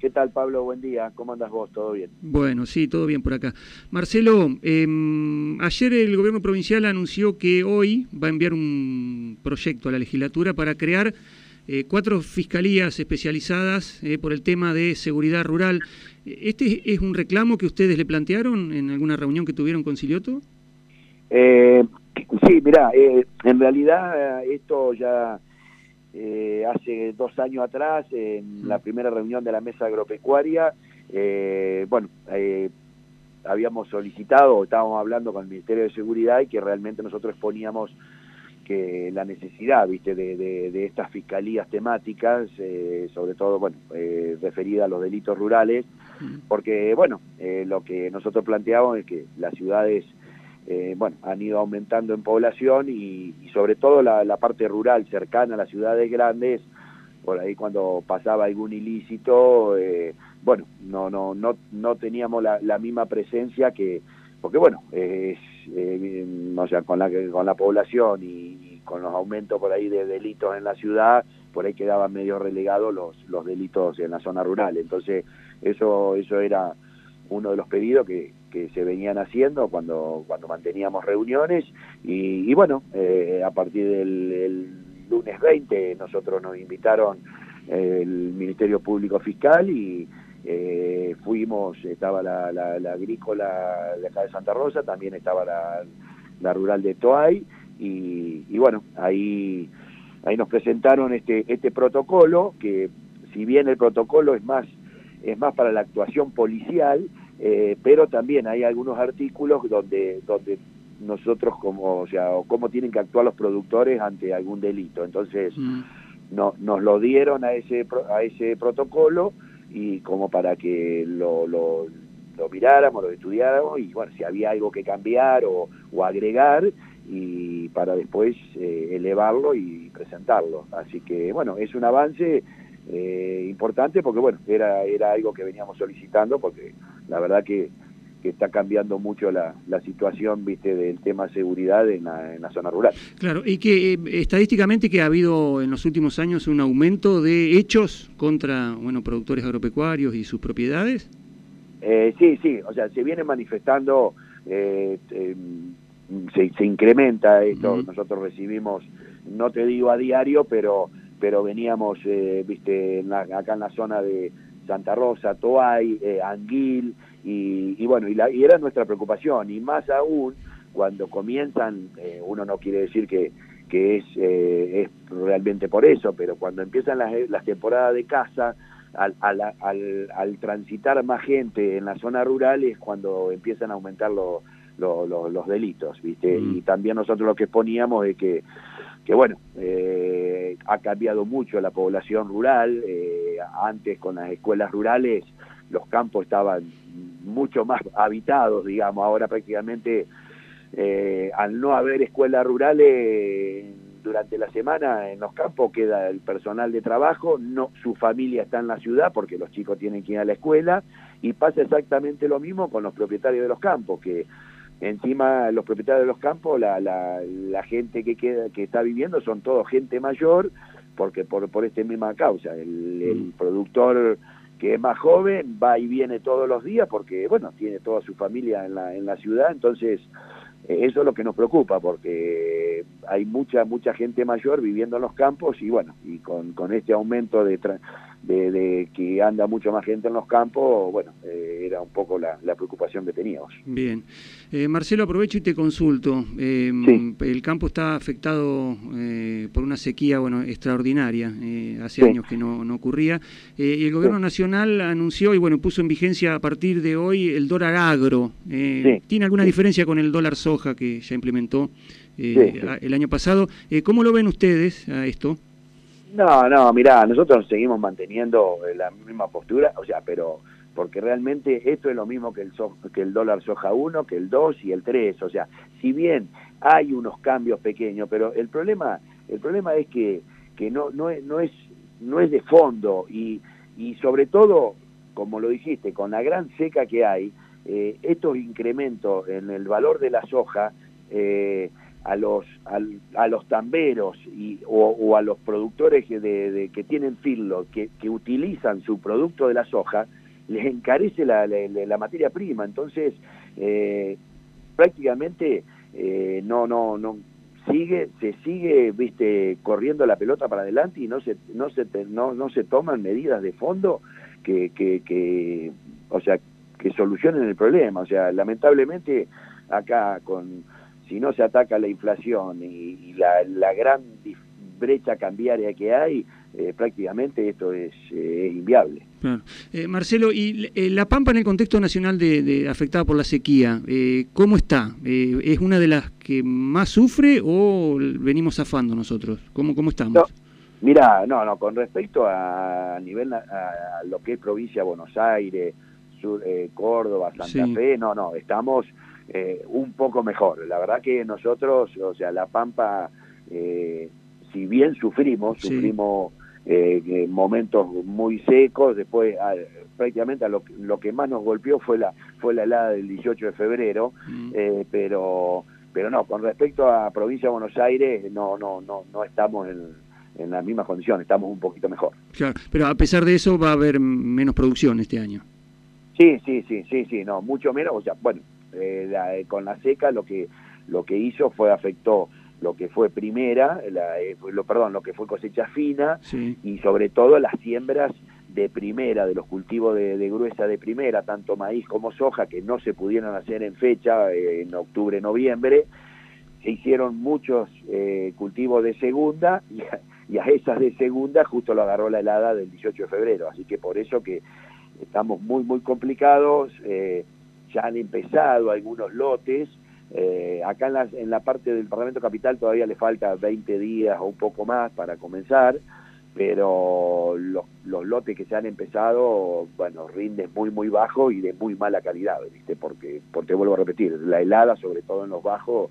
¿Qué tal, Pablo? Buen día. ¿Cómo andas vos? ¿Todo bien? Bueno, sí, todo bien por acá. Marcelo, em, ayer el gobierno provincial anunció que hoy va a enviar un proyecto a la legislatura para crear eh, cuatro fiscalías especializadas eh, por el tema de seguridad rural. ¿Este es un reclamo que ustedes le plantearon en alguna reunión que tuvieron con Silioto? Eh, sí, mirá, en realidad esto ya eh, hace dos años atrás, en la primera reunión de la mesa agropecuaria, eh, bueno, eh, habíamos solicitado, estábamos hablando con el Ministerio de Seguridad y que realmente nosotros exponíamos que la necesidad, viste, de, estas fiscalías temáticas, sobre todo, bueno, referida a los delitos rurales, porque, bueno, lo que nosotros planteamos es que las ciudades eh, bueno, han ido aumentando en población y, sobre todo la, parte rural cercana a las ciudades grandes, por ahí cuando pasaba algún ilícito, eh, bueno, no, no, no, no teníamos la, misma presencia que, porque bueno, eh, o sea, con la, con la población y, con los aumentos por ahí de delitos en la ciudad, por ahí quedaban medio relegados los, los delitos en la zona rural. Entonces, eso, eso era uno de los pedidos que, que se venían haciendo cuando, cuando manteníamos reuniones. Y, bueno, eh, a partir del lunes 20 nosotros nos invitaron el Ministerio Público Fiscal y eh, fuimos, estaba la, la, agrícola de acá de Santa Rosa, también estaba la, la rural de Toay. Y, y, bueno, ahí, ahí nos presentaron este, este protocolo que si bien el protocolo es más, es más para la actuación policial, eh, pero también hay algunos artículos donde, donde nosotros como, o sea, cómo tienen que actuar los productores ante algún delito. Entonces, mm. no, nos lo dieron a ese, a ese protocolo y como para que lo, lo, lo miráramos, lo estudiáramos y bueno, si había algo que cambiar o, o agregar y para después eh, elevarlo y presentarlo. Así que bueno, es un avance eh, importante porque bueno, era, era algo que veníamos solicitando porque la verdad que, que está cambiando mucho la, la, situación viste del tema seguridad en la, en la zona rural. Claro, y que eh, estadísticamente que ha habido en los últimos años un aumento de hechos contra bueno productores agropecuarios y sus propiedades. Eh, sí, sí, o sea, se viene manifestando, eh, se, se, incrementa esto, nosotros recibimos, no te digo a diario, pero pero veníamos, eh, viste, acá en la zona de Santa Rosa, Toay, eh, Anguil, y, bueno, y, la, y, era nuestra preocupación, y más aún cuando comienzan, eh, uno no quiere decir que, que es, es realmente por eso, pero cuando empiezan las, las temporadas de caza, al, al, al, al, transitar más gente en la zona rural es cuando empiezan a aumentar los los delitos, ¿viste? Mm. Y también nosotros lo que exponíamos es que, que bueno, eh, ha cambiado mucho la población rural, eh, antes con las escuelas rurales los campos estaban mucho más habitados, digamos, ahora prácticamente eh, al no haber escuelas rurales durante la semana en los campos queda el personal de trabajo, no su familia está en la ciudad porque los chicos tienen que ir a la escuela y pasa exactamente lo mismo con los propietarios de los campos que encima los propietarios de los campos, la, la, la gente que queda, que está viviendo son todo gente mayor, porque por, por esta misma causa, el, el mm. productor que es más joven va y viene todos los días porque, bueno, tiene toda su familia en la, en la ciudad, entonces eh, eso es lo que nos preocupa porque hay mucha, mucha gente mayor viviendo en los campos y bueno, y con, con este aumento de, de, que anda mucho más gente en los campos, bueno, eh, era un poco la, preocupación que teníamos. Bien. Eh, Marcelo, aprovecho y te consulto. Em, el campo está afectado eh, sequía bueno, extraordinaria, hace años que no, no ocurría, y el Gobierno Nacional anunció y bueno puso en vigencia a partir de hoy el dólar agro. ¿Tiene alguna diferencia con el dólar soja que ya implementó el año pasado? ¿Cómo lo ven ustedes a esto? No, no, mirá, nosotros seguimos manteniendo la misma postura, o sea, pero porque realmente esto es lo mismo que el, que el dólar soja 1, que el 2 y el 3, o sea, si bien hay unos cambios pequeños, pero el problema el problema es que, que no, no, no, es, no es de fondo y, y sobre todo, como lo dijiste, con la gran seca que hay, eh, estos incrementos en el valor de la soja, eh, a los a, los tamberos y, o, a los productores de, que tienen filo que, que, utilizan su producto de la soja les encarece la, la, materia prima. Entonces eh, prácticamente eh, no no no sigue se sigue viste corriendo la pelota para adelante y no se no se no, no se toman medidas de fondo que, que, que o sea que solucionen el problema. O sea lamentablemente acá con si no se ataca la inflación y, la, la, gran brecha cambiaria que hay, eh, prácticamente esto es, eh, inviable. Eh, Marcelo, ¿y La Pampa en el contexto nacional de, afectada por la sequía, cómo está? ¿Es una de las que más sufre o venimos zafando nosotros? ¿Cómo, cómo estamos? mira, no, no, con respecto a, nivel a, lo que es provincia de Buenos Aires, sur, Córdoba, Santa Fe, no, no, estamos eh, un poco mejor. La verdad que nosotros, o sea, La Pampa, eh, si bien sufrimos, sufrimos eh, momentos muy secos, después prácticamente a lo, lo, que más nos golpeó fue la fue la helada del 18 de febrero, mm. pero pero no, con respecto a provincia de Buenos Aires, no no no no estamos en, en las mismas condiciones, estamos un poquito mejor. Claro, pero a pesar de eso va a haber menos producción este año. Sí, sí, sí, sí, sí, no, mucho menos, o sea, bueno, eh, eh, con la seca lo que lo que hizo fue afectó lo que fue primera, la, eh, lo, perdón, lo que fue cosecha fina y sobre todo las siembras de primera, de los cultivos de, gruesa de primera, tanto maíz como soja, que no se pudieron hacer en fecha, en octubre, noviembre, se hicieron muchos cultivos de segunda y a, esas de segunda justo lo agarró la helada del 18 de febrero, así que por eso que estamos muy, muy complicados. Eh, ya han empezado algunos lotes. Eh, acá en la, en la parte del Parlamento Capital todavía le falta 20 días o un poco más para comenzar, pero los, los lotes que se han empezado, bueno, rinden muy, muy bajo y de muy mala calidad, ¿viste? Porque, porque vuelvo a repetir, la helada, sobre todo en los bajos,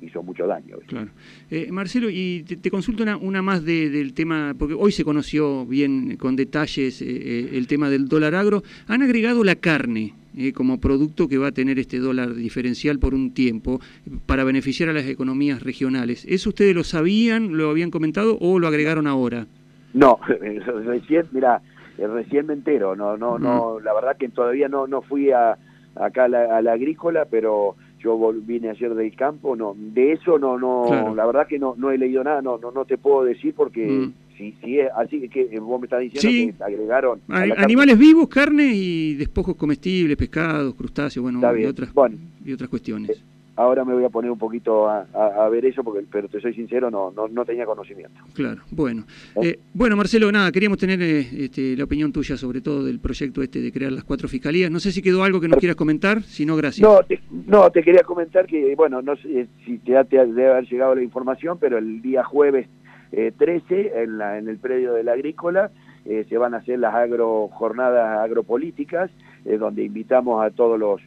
hizo mucho daño. Claro. Eh, Marcelo, y te, consulto una, una más del tema, porque hoy se conoció bien con detalles eh, el tema del dólar agro. Han agregado la carne eh, como producto que va a tener este dólar diferencial por un tiempo para beneficiar a las economías regionales. ¿Eso ustedes lo sabían, lo habían comentado o lo agregaron ahora? No, recién, mira, eh, recién me entero, no, no, no, la verdad que todavía no, no fui a, acá a la, agrícola, pero yo vine ayer del campo, no, de eso no, no, la verdad que no, no he leído nada, no, no, no te puedo decir porque sí, sí, así que eh, vos me estás diciendo que agregaron... animales vivos, carne y despojos comestibles, pescados, crustáceos, bueno, y otras, y otras cuestiones. Eh, ahora me voy a poner un poquito a, ver eso, porque pero te soy sincero, no, no, no tenía conocimiento. Claro, bueno. ¿Eh? bueno, Marcelo, nada, queríamos tener este, la opinión tuya sobre todo del proyecto este de crear las cuatro fiscalías. No sé si quedó algo que nos quieras comentar, si no, gracias. No, te, no, te quería comentar que, bueno, no sé si te, te debe haber llegado la información, pero el día jueves 13 eh, en, la, en el predio de la agrícola. Eh, se van a hacer las agro, jornadas agropolíticas, eh, donde invitamos a todos los,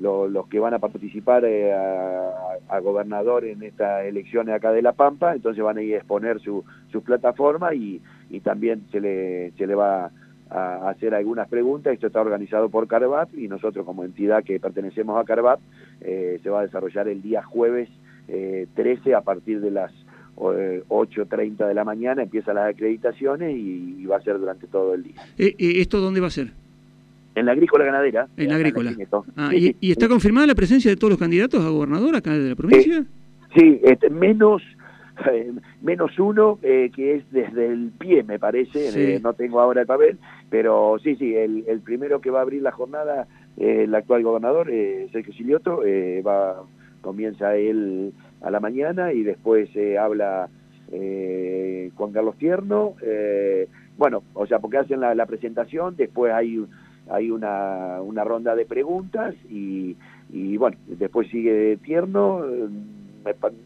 los, que van a participar a, gobernador en estas elecciones acá de La Pampa, entonces van a ir a exponer su, su plataforma y, también se le, se le va a hacer algunas preguntas. Esto está organizado por Carvat y nosotros como entidad que pertenecemos a Carvat se va a desarrollar el día jueves 13 a partir de las 8.30 de la mañana empiezan las acreditaciones y, va a ser durante todo el día. Eh, eh, ¿Esto dónde va a ser? En la agrícola ganadera. En la agrícola. Ah, y, está confirmada la presencia de todos los candidatos a gobernador acá de la provincia? sí, este, menos menos uno que es desde el pie, me parece, no tengo ahora el papel, pero sí, sí, el, el primero que va a abrir la jornada, el actual gobernador, Sergio Silioto, va comienza él a la mañana y después eh, habla eh, Juan Carlos Tierno, eh, bueno, o sea, porque hacen la, presentación, después hay, hay una, una ronda de preguntas y, y bueno, después sigue Tierno,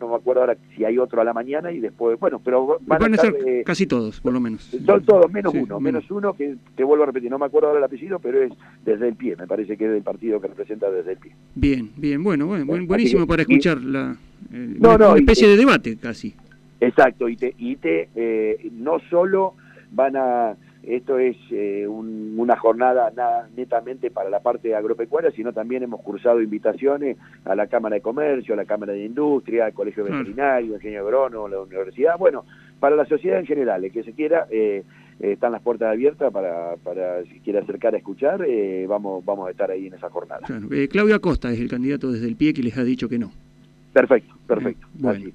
no me acuerdo ahora si hay otro a la mañana y después, bueno, pero van, a, ser eh, casi todos, por lo menos. Son todos, menos uno, menos. uno que te vuelvo a repetir, no me acuerdo ahora el apellido, pero es desde el pie, me parece que es del partido que representa desde el pie. Bien, bien, bueno, bueno buenísimo para escuchar la, eh, una especie de debate casi. Exacto, y te, y te eh, no solo van a esto es eh, una jornada nada, netamente para la parte agropecuaria, sino también hemos cursado invitaciones a la Cámara de Comercio, a la Cámara de Industria, al Colegio Veterinario, Ingeniero Agrónomo, la Universidad, bueno, para la sociedad en general, el que se quiera, eh, están las puertas abiertas para, para si quiere acercar a escuchar, vamos, vamos a estar ahí en esa jornada. Claudio Acosta es el candidato desde el pie que les ha dicho que no. Perfecto, perfecto. bueno.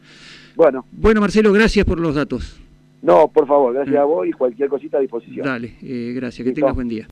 bueno. Bueno, Marcelo, gracias por los datos. No, por favor, gracias a vos y cualquier cosita a disposición. Dale, eh, gracias, que tengas buen día.